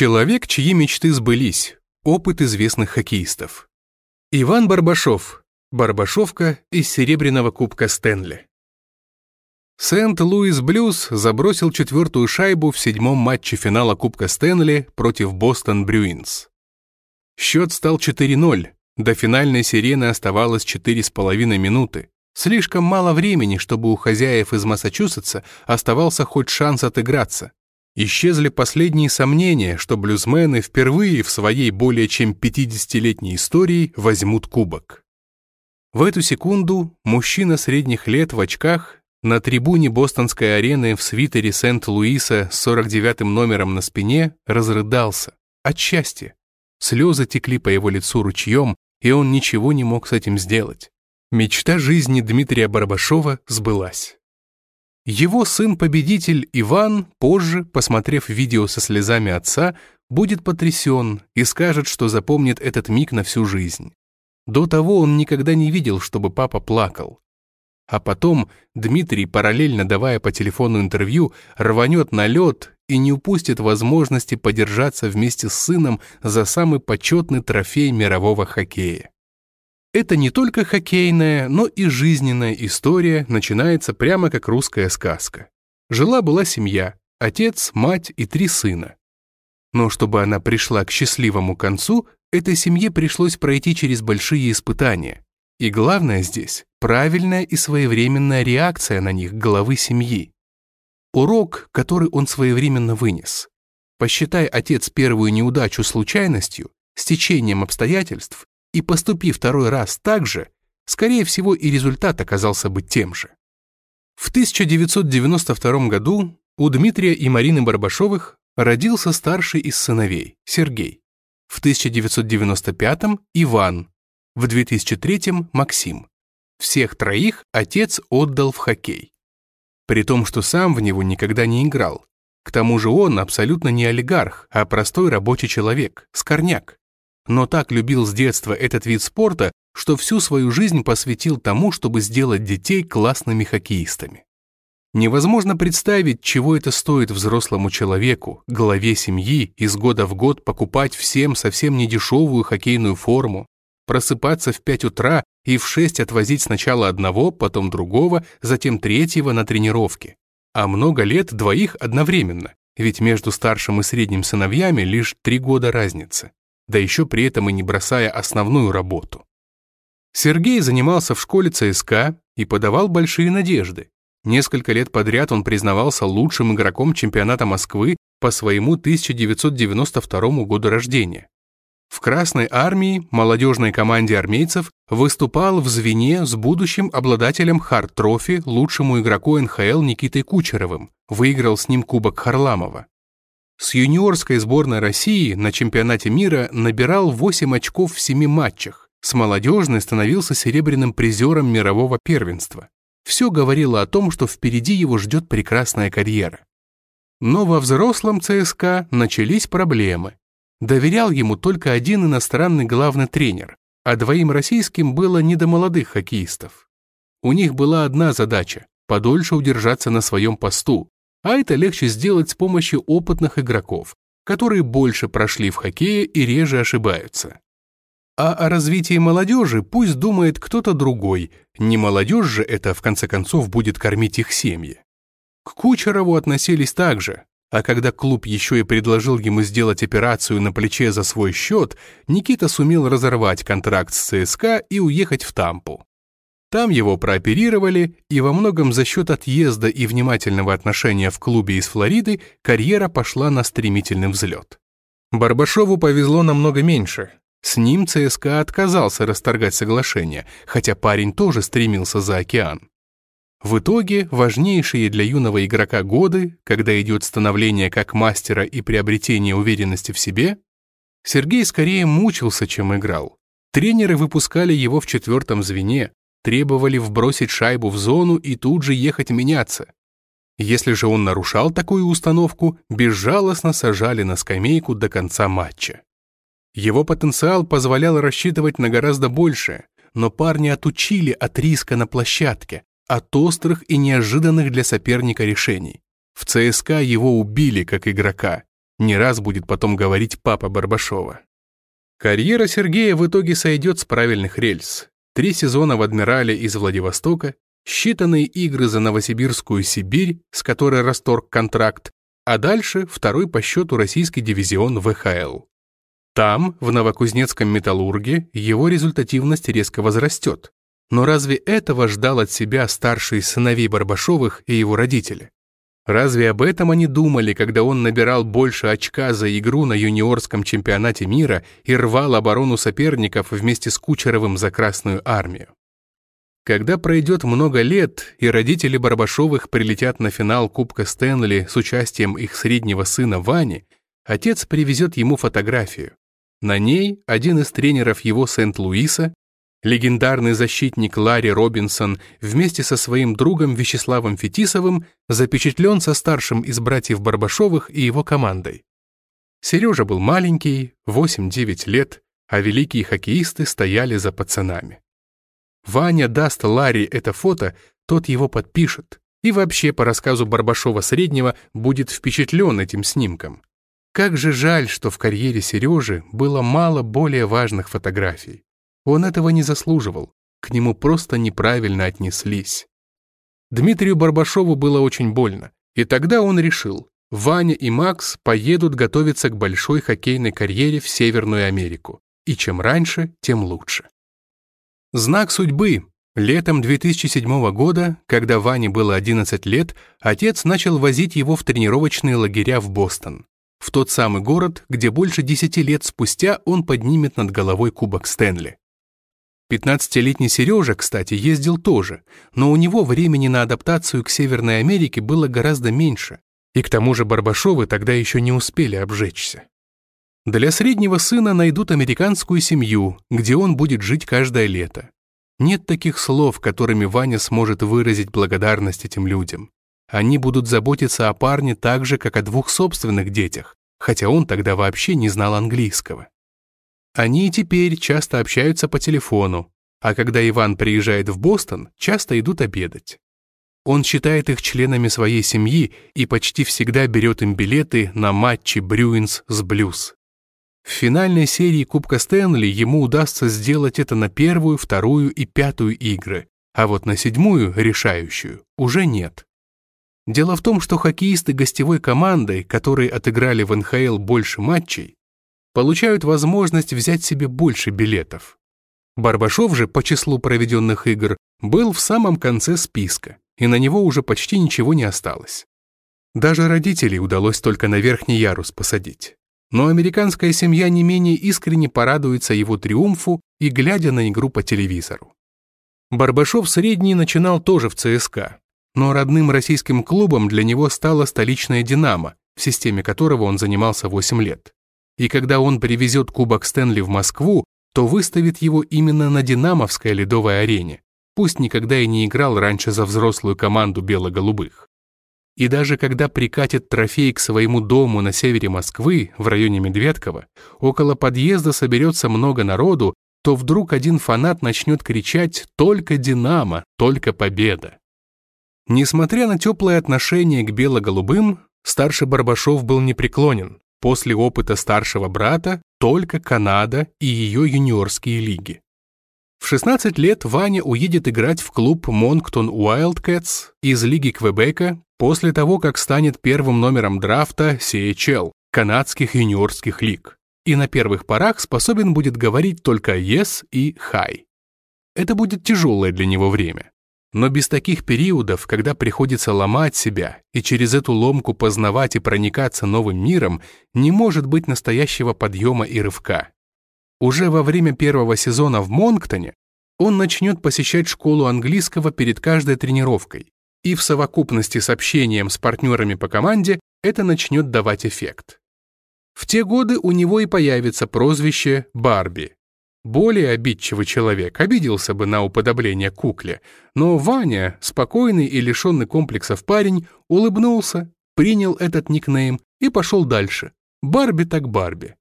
Человек, чьи мечты сбылись. Опыт известных хоккеистов. Иван Барбашов. Барбашовка из Серебряного кубка Стэнли. Сент-Луис Блюз забросил четвертую шайбу в седьмом матче финала Кубка Стэнли против Бостон Брюинс. Счет стал 4-0. До финальной сирены оставалось 4,5 минуты. Слишком мало времени, чтобы у хозяев из Массачусетса оставался хоть шанс отыграться. Исчезли последние сомнения, что блюзмены впервые в своей более чем 50-летней истории возьмут кубок. В эту секунду мужчина средних лет в очках на трибуне бостонской арены в свитере Сент-Луиса с 49-м номером на спине разрыдался. От счастья. Слезы текли по его лицу ручьем, и он ничего не мог с этим сделать. Мечта жизни Дмитрия Барбашова сбылась. Его сын-победитель Иван позже, посмотрев видео со слезами отца, будет потрясен и скажет, что запомнит этот миг на всю жизнь. До того он никогда не видел, чтобы папа плакал. А потом Дмитрий, параллельно давая по телефону интервью, рванет на лед и не упустит возможности подержаться вместе с сыном за самый почетный трофей мирового хоккея. Это не только хоккейная, но и жизненная история начинается прямо как русская сказка. Жила-была семья, отец, мать и три сына. Но чтобы она пришла к счастливому концу, этой семье пришлось пройти через большие испытания. И главное здесь – правильная и своевременная реакция на них главы семьи. Урок, который он своевременно вынес. Посчитай, отец, первую неудачу случайностью, стечением обстоятельств, и поступи второй раз так же, скорее всего и результат оказался бы тем же. В 1992 году у Дмитрия и Марины Барбашовых родился старший из сыновей, Сергей. В 1995 Иван. В 2003 Максим. Всех троих отец отдал в хоккей. При том, что сам в него никогда не играл. К тому же он абсолютно не олигарх, а простой рабочий человек, скорняк но так любил с детства этот вид спорта, что всю свою жизнь посвятил тому, чтобы сделать детей классными хоккеистами. Невозможно представить, чего это стоит взрослому человеку, главе семьи, из года в год покупать всем совсем недешевую хоккейную форму, просыпаться в 5 утра и в 6 отвозить сначала одного, потом другого, затем третьего на тренировки. А много лет двоих одновременно, ведь между старшим и средним сыновьями лишь три года разницы да еще при этом и не бросая основную работу. Сергей занимался в школе ЦСКА и подавал большие надежды. Несколько лет подряд он признавался лучшим игроком чемпионата Москвы по своему 1992 году рождения. В Красной армии, молодежной команде армейцев, выступал в звене с будущим обладателем Хард-трофи, лучшему игроку НХЛ Никитой Кучеровым, выиграл с ним Кубок Харламова. С юниорской сборной России на чемпионате мира набирал 8 очков в 7 матчах. С молодежной становился серебряным призером мирового первенства. Все говорило о том, что впереди его ждет прекрасная карьера. Но во взрослом ЦСКА начались проблемы. Доверял ему только один иностранный главный тренер, а двоим российским было не до молодых хоккеистов. У них была одна задача – подольше удержаться на своем посту, а это легче сделать с помощью опытных игроков, которые больше прошли в хоккее и реже ошибаются. А о развитии молодежи пусть думает кто-то другой, не молодежь же это в конце концов будет кормить их семьи. К Кучерову относились так же, а когда клуб еще и предложил ему сделать операцию на плече за свой счет, Никита сумел разорвать контракт с ЦСКА и уехать в Тампу. Там его прооперировали, и во многом за счет отъезда и внимательного отношения в клубе из Флориды карьера пошла на стремительный взлет. Барбашову повезло намного меньше. С ним ЦСКА отказался расторгать соглашение, хотя парень тоже стремился за океан. В итоге важнейшие для юного игрока годы, когда идет становление как мастера и приобретение уверенности в себе, Сергей скорее мучился, чем играл. Тренеры выпускали его в четвертом звене, требовали вбросить шайбу в зону и тут же ехать меняться. Если же он нарушал такую установку, безжалостно сажали на скамейку до конца матча. Его потенциал позволял рассчитывать на гораздо большее, но парни отучили от риска на площадке, от острых и неожиданных для соперника решений. В ЦСКА его убили как игрока. не раз будет потом говорить папа Барбашова. Карьера Сергея в итоге сойдет с правильных рельс. Три сезона в «Адмирале» из Владивостока, считанные игры за Новосибирскую Сибирь, с которой расторг контракт, а дальше второй по счету российский дивизион ВХЛ. Там, в Новокузнецком «Металлурге», его результативность резко возрастет. Но разве этого ждал от себя старший сыновей Барбашовых и его родители? Разве об этом они думали, когда он набирал больше очка за игру на юниорском чемпионате мира и рвал оборону соперников вместе с Кучеровым за Красную армию? Когда пройдет много лет, и родители Барбашовых прилетят на финал Кубка Стэнли с участием их среднего сына Вани, отец привезет ему фотографию. На ней один из тренеров его Сент-Луиса, легендарный защитник Ларри Робинсон вместе со своим другом Вячеславом Фетисовым запечатлен со старшим из братьев Барбашовых и его командой. Сережа был маленький, 8-9 лет, а великие хоккеисты стояли за пацанами. Ваня даст Ларри это фото, тот его подпишет, и вообще, по рассказу Барбашова-среднего, будет впечатлен этим снимком. Как же жаль, что в карьере Сережи было мало более важных фотографий. Он этого не заслуживал, к нему просто неправильно отнеслись. Дмитрию Барбашову было очень больно, и тогда он решил, Ваня и Макс поедут готовиться к большой хоккейной карьере в Северную Америку, и чем раньше, тем лучше. Знак судьбы. Летом 2007 года, когда Ване было 11 лет, отец начал возить его в тренировочные лагеря в Бостон в тот самый город, где больше десяти лет спустя он поднимет над головой кубок Стэнли. 15-летний Сережа, кстати, ездил тоже, но у него времени на адаптацию к Северной Америке было гораздо меньше, и к тому же Барбашовы тогда еще не успели обжечься. Для среднего сына найдут американскую семью, где он будет жить каждое лето. Нет таких слов, которыми Ваня сможет выразить благодарность этим людям. Они будут заботиться о парне так же, как о двух собственных детях, хотя он тогда вообще не знал английского. Они и теперь часто общаются по телефону, а когда Иван приезжает в Бостон, часто идут обедать. Он считает их членами своей семьи и почти всегда берет им билеты на матчи Брюинс с Блюз. В финальной серии Кубка Стэнли ему удастся сделать это на первую, вторую и пятую игры, а вот на седьмую, решающую, уже нет. Дело в том, что хоккеисты гостевой команды, которые отыграли в НХЛ больше матчей, получают возможность взять себе больше билетов. Барбашов же по числу проведенных игр был в самом конце списка, и на него уже почти ничего не осталось. Даже родителей удалось только на верхний ярус посадить. Но американская семья не менее искренне порадуется его триумфу и глядя на игру по телевизору. Барбашов средний начинал тоже в ЦСКА, но родным российским клубом для него стала столичная «Динамо», в системе которого он занимался 8 лет. И когда он привезет Кубок Стэнли в Москву, то выставит его именно на «Динамовской» ледовой арене, пусть никогда и не играл раньше за взрослую команду бело-голубых. И даже когда прикатит трофей к своему дому на севере Москвы, в районе Медведкова, около подъезда соберется много народу, то вдруг один фанат начнет кричать «Только Динамо! Только победа!». Несмотря на теплое отношение к бело-голубым, старший Барбашов был непреклонен. После опыта старшего брата только Канада и ее юниорские лиги. В 16 лет Ваня уедет играть в клуб Монктон Wildcats из Лиги Квебека после того, как станет первым номером драфта CHL, канадских юниорских лиг, и на первых порах способен будет говорить только «yes» и «hi». Это будет тяжелое для него время. Но без таких периодов, когда приходится ломать себя и через эту ломку познавать и проникаться новым миром, не может быть настоящего подъема и рывка. Уже во время первого сезона в Монктоне он начнет посещать школу английского перед каждой тренировкой, и в совокупности с общением с партнерами по команде это начнет давать эффект. В те годы у него и появится прозвище «Барби», более обидчивый человек обиделся бы на уподобление кукле, но Ваня, спокойный и лишенный комплексов парень, улыбнулся, принял этот никнейм и пошел дальше. Барби так Барби.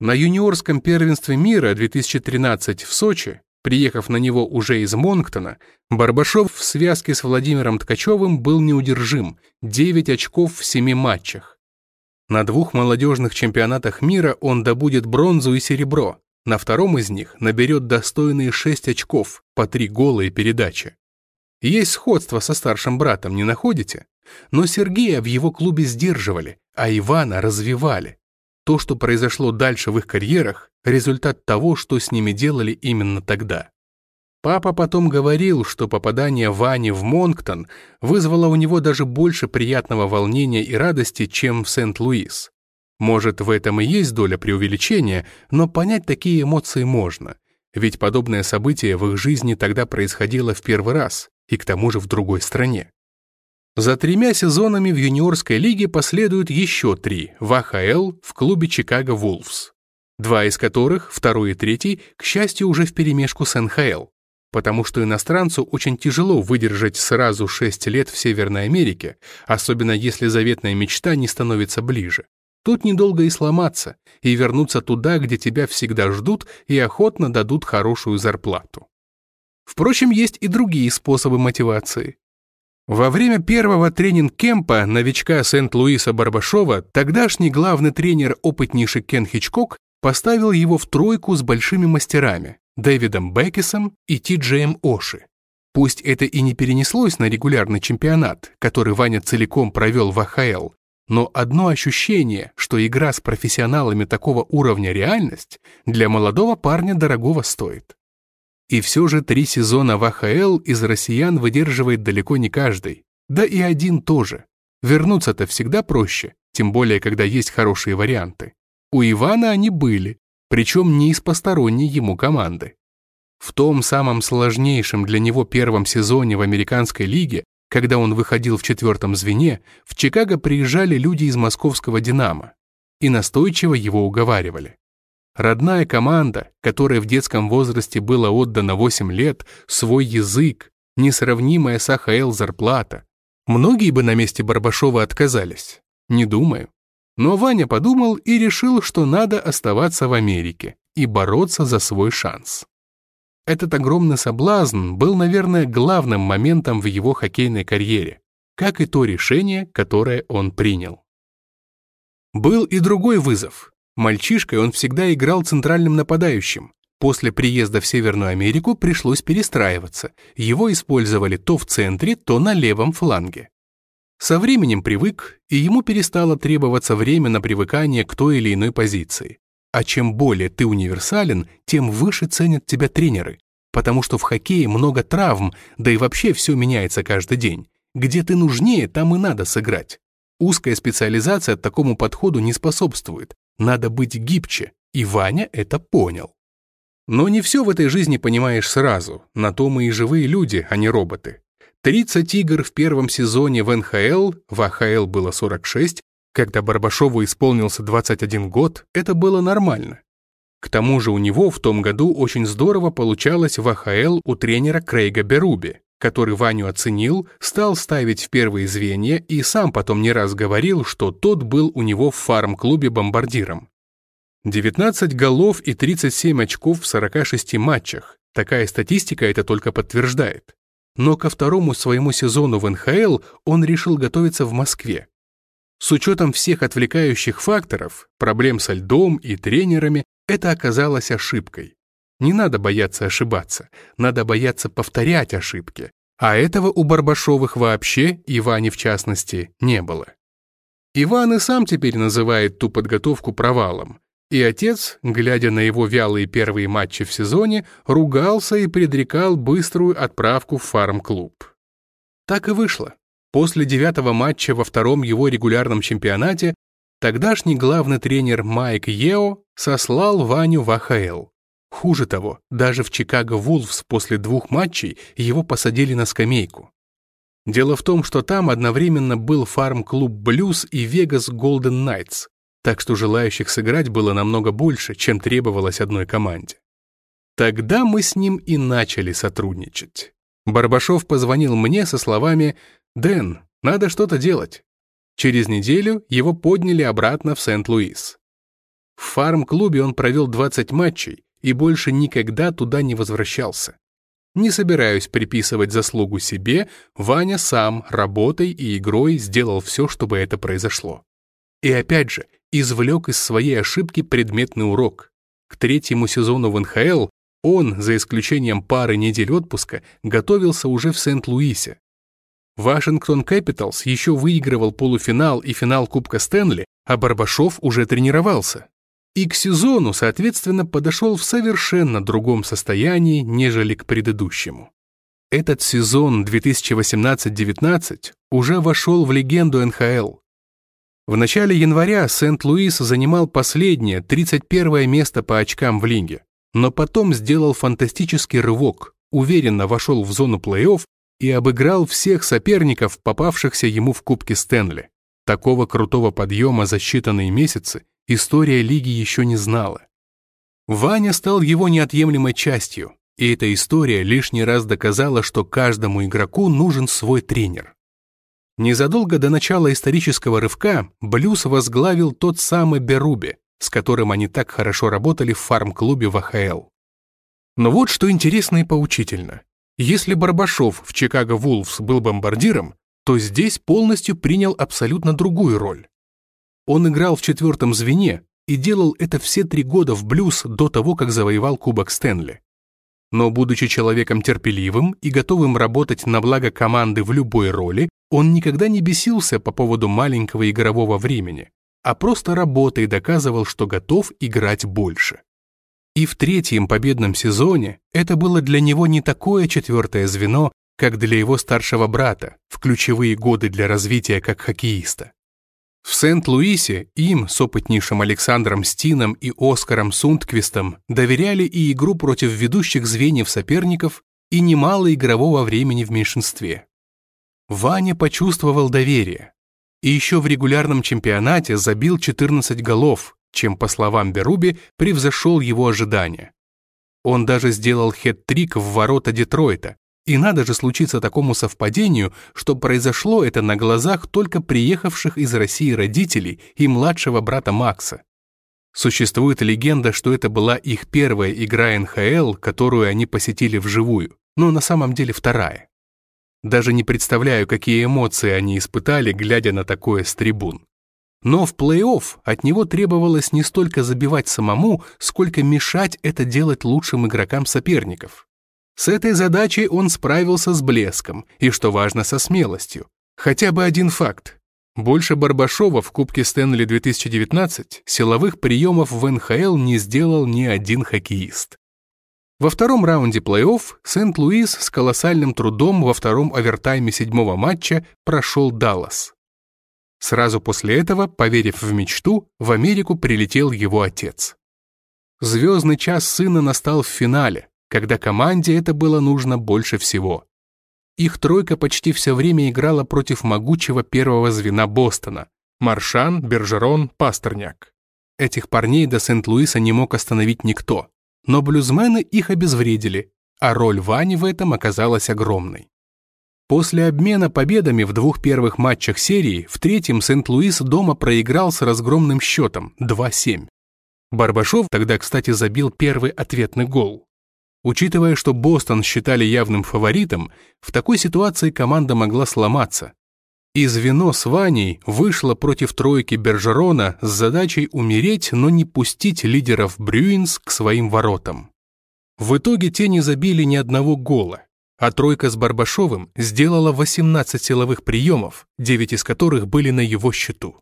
На юниорском первенстве мира 2013 в Сочи, приехав на него уже из Монктона, Барбашов в связке с Владимиром Ткачевым был неудержим, 9 очков в 7 матчах. На двух молодежных чемпионатах мира он добудет бронзу и серебро. На втором из них наберет достойные 6 очков, по 3 гола и передачи. Есть сходство со старшим братом, не находите? Но Сергея в его клубе сдерживали, а Ивана развивали. То, что произошло дальше в их карьерах, результат того, что с ними делали именно тогда. Папа потом говорил, что попадание Вани в Монктон вызвало у него даже больше приятного волнения и радости, чем в Сент-Луис. Может, в этом и есть доля преувеличения, но понять такие эмоции можно, ведь подобное событие в их жизни тогда происходило в первый раз, и к тому же в другой стране. За тремя сезонами в юниорской лиге последуют еще три в АХЛ в клубе Чикаго Вулфс, два из которых, второй и третий, к счастью, уже вперемешку с НХЛ потому что иностранцу очень тяжело выдержать сразу 6 лет в Северной Америке, особенно если заветная мечта не становится ближе. Тут недолго и сломаться, и вернуться туда, где тебя всегда ждут и охотно дадут хорошую зарплату. Впрочем, есть и другие способы мотивации. Во время первого тренинг-кемпа новичка Сент-Луиса Барбашова тогдашний главный тренер опытнейший Кен Хичкок поставил его в тройку с большими мастерами, Дэвидом Беккесом и Ти-Джеем Оши. Пусть это и не перенеслось на регулярный чемпионат, который Ваня целиком провел в АХЛ, но одно ощущение, что игра с профессионалами такого уровня реальность, для молодого парня дорогого стоит. И все же три сезона в АХЛ из россиян выдерживает далеко не каждый, да и один тоже. Вернуться-то всегда проще, тем более, когда есть хорошие варианты. У Ивана они были, причем не из посторонней ему команды. В том самом сложнейшем для него первом сезоне в американской лиге, когда он выходил в четвертом звене, в Чикаго приезжали люди из московского «Динамо» и настойчиво его уговаривали. Родная команда, которой в детском возрасте было отдано 8 лет, свой язык, несравнимая с АХЛ зарплата. Многие бы на месте Барбашова отказались. Не думаю. Но Ваня подумал и решил, что надо оставаться в Америке и бороться за свой шанс. Этот огромный соблазн был, наверное, главным моментом в его хоккейной карьере, как и то решение, которое он принял. Был и другой вызов. Мальчишкой он всегда играл центральным нападающим. После приезда в Северную Америку пришлось перестраиваться. Его использовали то в центре, то на левом фланге. Со временем привык, и ему перестало требоваться время на привыкание к той или иной позиции. А чем более ты универсален, тем выше ценят тебя тренеры, потому что в хоккее много травм, да и вообще все меняется каждый день. Где ты нужнее, там и надо сыграть. Узкая специализация такому подходу не способствует. Надо быть гибче, и Ваня это понял. Но не все в этой жизни понимаешь сразу, на то мы и живые люди, а не роботы. 30 игр в первом сезоне в НХЛ, в АХЛ было 46, когда Барбашову исполнился 21 год, это было нормально. К тому же у него в том году очень здорово получалось в АХЛ у тренера Крейга Беруби, который Ваню оценил, стал ставить в первые звенья и сам потом не раз говорил, что тот был у него в фарм-клубе бомбардиром. 19 голов и 37 очков в 46 матчах. Такая статистика это только подтверждает но ко второму своему сезону в НХЛ он решил готовиться в Москве. С учетом всех отвлекающих факторов, проблем со льдом и тренерами, это оказалось ошибкой. Не надо бояться ошибаться, надо бояться повторять ошибки, а этого у Барбашовых вообще, и Вани в частности, не было. Иван и сам теперь называет ту подготовку провалом, и отец, глядя на его вялые первые матчи в сезоне, ругался и предрекал быструю отправку в фарм-клуб. Так и вышло. После девятого матча во втором его регулярном чемпионате тогдашний главный тренер Майк Ео сослал Ваню в АХЛ. Хуже того, даже в Чикаго Вулфс после двух матчей его посадили на скамейку. Дело в том, что там одновременно был фарм-клуб «Блюз» и «Вегас Голден Найтс», так что желающих сыграть было намного больше, чем требовалось одной команде. Тогда мы с ним и начали сотрудничать. Барбашов позвонил мне со словами «Дэн, надо что-то делать». Через неделю его подняли обратно в Сент-Луис. В фарм-клубе он провел 20 матчей и больше никогда туда не возвращался. Не собираюсь приписывать заслугу себе, Ваня сам работой и игрой сделал все, чтобы это произошло. И опять же, извлек из своей ошибки предметный урок. К третьему сезону в НХЛ он, за исключением пары недель отпуска, готовился уже в Сент-Луисе. Вашингтон Кэпиталс еще выигрывал полуфинал и финал Кубка Стэнли, а Барбашов уже тренировался. И к сезону, соответственно, подошел в совершенно другом состоянии, нежели к предыдущему. Этот сезон 2018-19 уже вошел в легенду НХЛ. В начале января Сент-Луис занимал последнее, 31 место по очкам в лиге, но потом сделал фантастический рывок, уверенно вошел в зону плей-офф и обыграл всех соперников, попавшихся ему в Кубке Стэнли. Такого крутого подъема за считанные месяцы история лиги еще не знала. Ваня стал его неотъемлемой частью, и эта история лишний раз доказала, что каждому игроку нужен свой тренер. Незадолго до начала исторического рывка Блюз возглавил тот самый Беруби, с которым они так хорошо работали в фарм-клубе в АХЛ. Но вот что интересно и поучительно. Если Барбашов в Чикаго Вулфс был бомбардиром, то здесь полностью принял абсолютно другую роль. Он играл в четвертом звене и делал это все три года в Блюз до того, как завоевал Кубок Стэнли. Но будучи человеком терпеливым и готовым работать на благо команды в любой роли, он никогда не бесился по поводу маленького игрового времени, а просто работой доказывал, что готов играть больше. И в третьем победном сезоне это было для него не такое четвертое звено, как для его старшего брата в ключевые годы для развития как хоккеиста. В Сент-Луисе им с опытнейшим Александром Стином и Оскаром Сундквистом доверяли и игру против ведущих звеньев соперников, и немало игрового времени в меньшинстве. Ваня почувствовал доверие. И еще в регулярном чемпионате забил 14 голов, чем, по словам Беруби, превзошел его ожидания. Он даже сделал хет-трик в ворота Детройта, и надо же случиться такому совпадению, что произошло это на глазах только приехавших из России родителей и младшего брата Макса. Существует легенда, что это была их первая игра НХЛ, которую они посетили вживую, но на самом деле вторая. Даже не представляю, какие эмоции они испытали, глядя на такое с трибун. Но в плей-офф от него требовалось не столько забивать самому, сколько мешать это делать лучшим игрокам соперников. С этой задачей он справился с блеском и, что важно, со смелостью. Хотя бы один факт. Больше Барбашова в Кубке Стэнли 2019 силовых приемов в НХЛ не сделал ни один хоккеист. Во втором раунде плей-офф Сент-Луис с колоссальным трудом во втором овертайме седьмого матча прошел Даллас. Сразу после этого, поверив в мечту, в Америку прилетел его отец. Звездный час сына настал в финале, когда команде это было нужно больше всего. Их тройка почти все время играла против могучего первого звена Бостона – Маршан, Бержерон, Пастерняк. Этих парней до Сент-Луиса не мог остановить никто, но блюзмены их обезвредили, а роль Вани в этом оказалась огромной. После обмена победами в двух первых матчах серии в третьем Сент-Луис дома проиграл с разгромным счетом 2-7. Барбашов тогда, кстати, забил первый ответный гол. Учитывая, что Бостон считали явным фаворитом, в такой ситуации команда могла сломаться. И звено с Ваней вышло против тройки Бержерона с задачей умереть, но не пустить лидеров Брюинс к своим воротам. В итоге те не забили ни одного гола, а тройка с Барбашовым сделала 18 силовых приемов, 9 из которых были на его счету.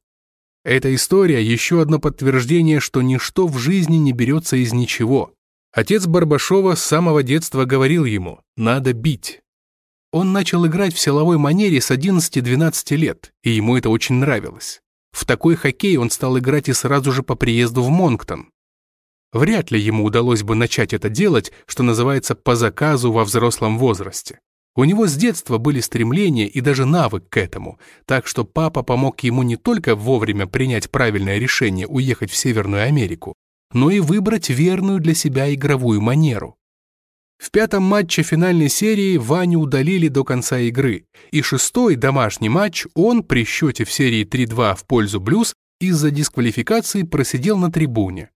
Эта история еще одно подтверждение, что ничто в жизни не берется из ничего. Отец Барбашова с самого детства говорил ему «надо бить». Он начал играть в силовой манере с 11-12 лет, и ему это очень нравилось. В такой хоккей он стал играть и сразу же по приезду в Монктон. Вряд ли ему удалось бы начать это делать, что называется, по заказу во взрослом возрасте. У него с детства были стремления и даже навык к этому, так что папа помог ему не только вовремя принять правильное решение уехать в Северную Америку, но и выбрать верную для себя игровую манеру. В пятом матче финальной серии Ваню удалили до конца игры, и шестой домашний матч он при счете в серии 3-2 в пользу Блюз из-за дисквалификации просидел на трибуне.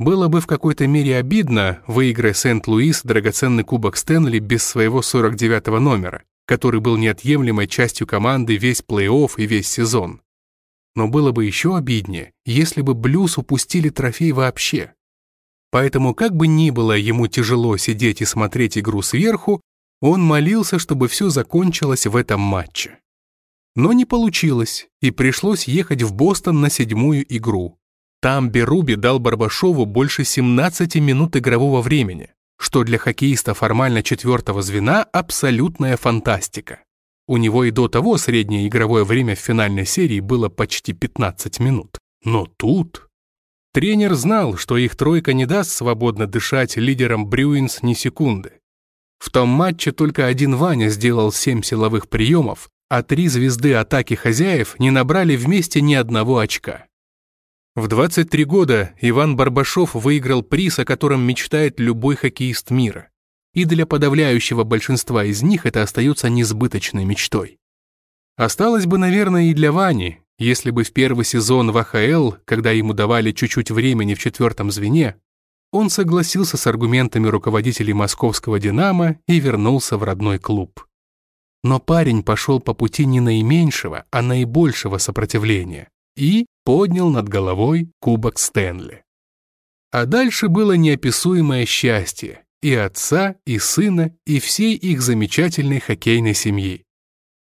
Было бы в какой-то мере обидно, выиграя Сент-Луис драгоценный кубок Стэнли без своего 49-го номера, который был неотъемлемой частью команды весь плей-офф и весь сезон. но было бы еще обиднее, если бы Блюз упустили трофей вообще. Поэтому, как бы ни было ему тяжело сидеть и смотреть игру сверху, он молился, чтобы все закончилось в этом матче. Но не получилось, и пришлось ехать в Бостон на седьмую игру. Там Беруби дал Барбашову больше 17 минут игрового времени, что для хоккеиста формально четвертого звена абсолютная фантастика. У него и до того среднее игровое время в финальной серии было почти 15 минут. Но тут... Тренер знал, что их тройка не даст свободно дышать лидерам Брюинс ни секунды. В том матче только один Ваня сделал семь силовых приемов, а три звезды атаки хозяев не набрали вместе ни одного очка. В 23 года Иван Барбашов выиграл приз, о котором мечтает любой хоккеист мира и для подавляющего большинства из них это остается несбыточной мечтой. Осталось бы, наверное, и для Вани, если бы в первый сезон в АХЛ, когда ему давали чуть-чуть времени в четвертом звене, он согласился с аргументами руководителей московского «Динамо» и вернулся в родной клуб. Но парень пошел по пути не наименьшего, а наибольшего сопротивления и поднял над головой кубок Стэнли. А дальше было неописуемое счастье, и отца, и сына, и всей их замечательной хоккейной семьи.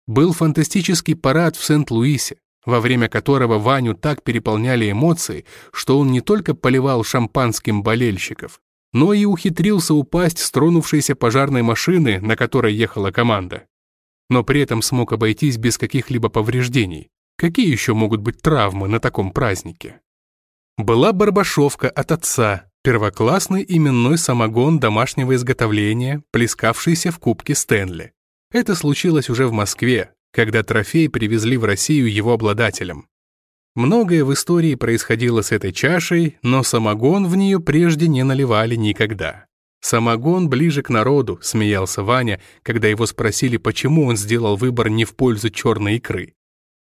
Был фантастический парад в Сент-Луисе, во время которого Ваню так переполняли эмоции, что он не только поливал шампанским болельщиков, но и ухитрился упасть с тронувшейся пожарной машины, на которой ехала команда. Но при этом смог обойтись без каких-либо повреждений. Какие еще могут быть травмы на таком празднике? Была барбашовка от отца, Первоклассный именной самогон домашнего изготовления, плескавшийся в кубке Стэнли. Это случилось уже в Москве, когда трофей привезли в Россию его обладателям. Многое в истории происходило с этой чашей, но самогон в нее прежде не наливали никогда. «Самогон ближе к народу», — смеялся Ваня, когда его спросили, почему он сделал выбор не в пользу черной икры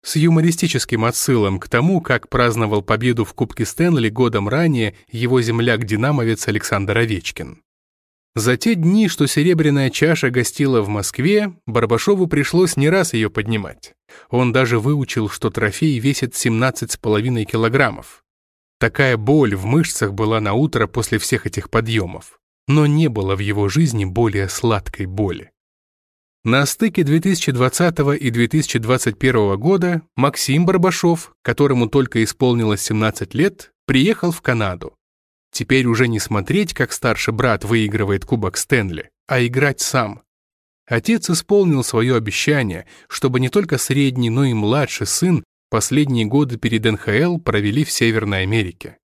с юмористическим отсылом к тому, как праздновал победу в Кубке Стэнли годом ранее его земляк-динамовец Александр Овечкин. За те дни, что серебряная чаша гостила в Москве, Барбашову пришлось не раз ее поднимать. Он даже выучил, что трофей весит 17,5 килограммов. Такая боль в мышцах была на утро после всех этих подъемов. Но не было в его жизни более сладкой боли. На стыке 2020 и 2021 года Максим Барбашов, которому только исполнилось 17 лет, приехал в Канаду. Теперь уже не смотреть, как старший брат выигрывает Кубок Стэнли, а играть сам. Отец исполнил свое обещание, чтобы не только средний, но и младший сын последние годы перед НХЛ провели в Северной Америке.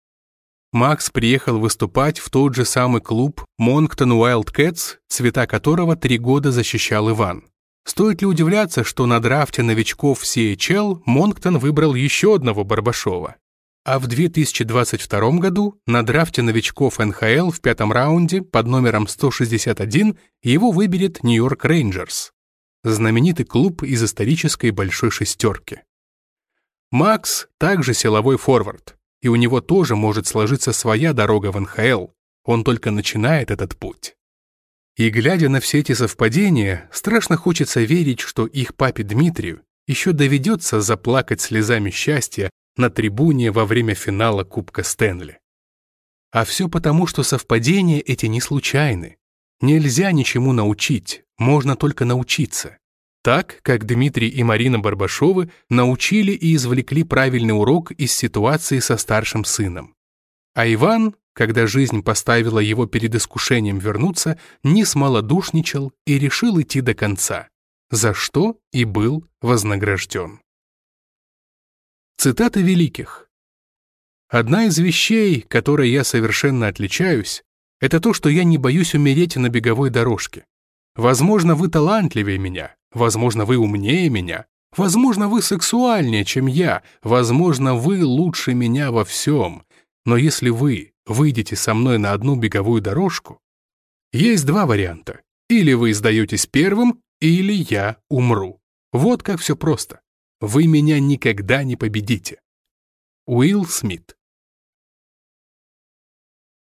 Макс приехал выступать в тот же самый клуб Монктон Wildcats, цвета которого три года защищал Иван. Стоит ли удивляться, что на драфте новичков CHL Монктон выбрал еще одного Барбашова? А в 2022 году на драфте новичков НХЛ в пятом раунде под номером 161 его выберет Нью-Йорк Рейнджерс, знаменитый клуб из исторической большой шестерки. Макс также силовой форвард, и у него тоже может сложиться своя дорога в НХЛ, он только начинает этот путь. И глядя на все эти совпадения, страшно хочется верить, что их папе Дмитрию еще доведется заплакать слезами счастья на трибуне во время финала Кубка Стэнли. А все потому, что совпадения эти не случайны. Нельзя ничему научить, можно только научиться так, как Дмитрий и Марина Барбашовы научили и извлекли правильный урок из ситуации со старшим сыном. А Иван, когда жизнь поставила его перед искушением вернуться, не смолодушничал и решил идти до конца, за что и был вознагражден. Цитаты великих. «Одна из вещей, которой я совершенно отличаюсь, это то, что я не боюсь умереть на беговой дорожке. Возможно, вы талантливее меня, Возможно, вы умнее меня. Возможно, вы сексуальнее, чем я. Возможно, вы лучше меня во всем. Но если вы выйдете со мной на одну беговую дорожку, есть два варианта. Или вы сдаетесь первым, или я умру. Вот как все просто. Вы меня никогда не победите. Уилл Смит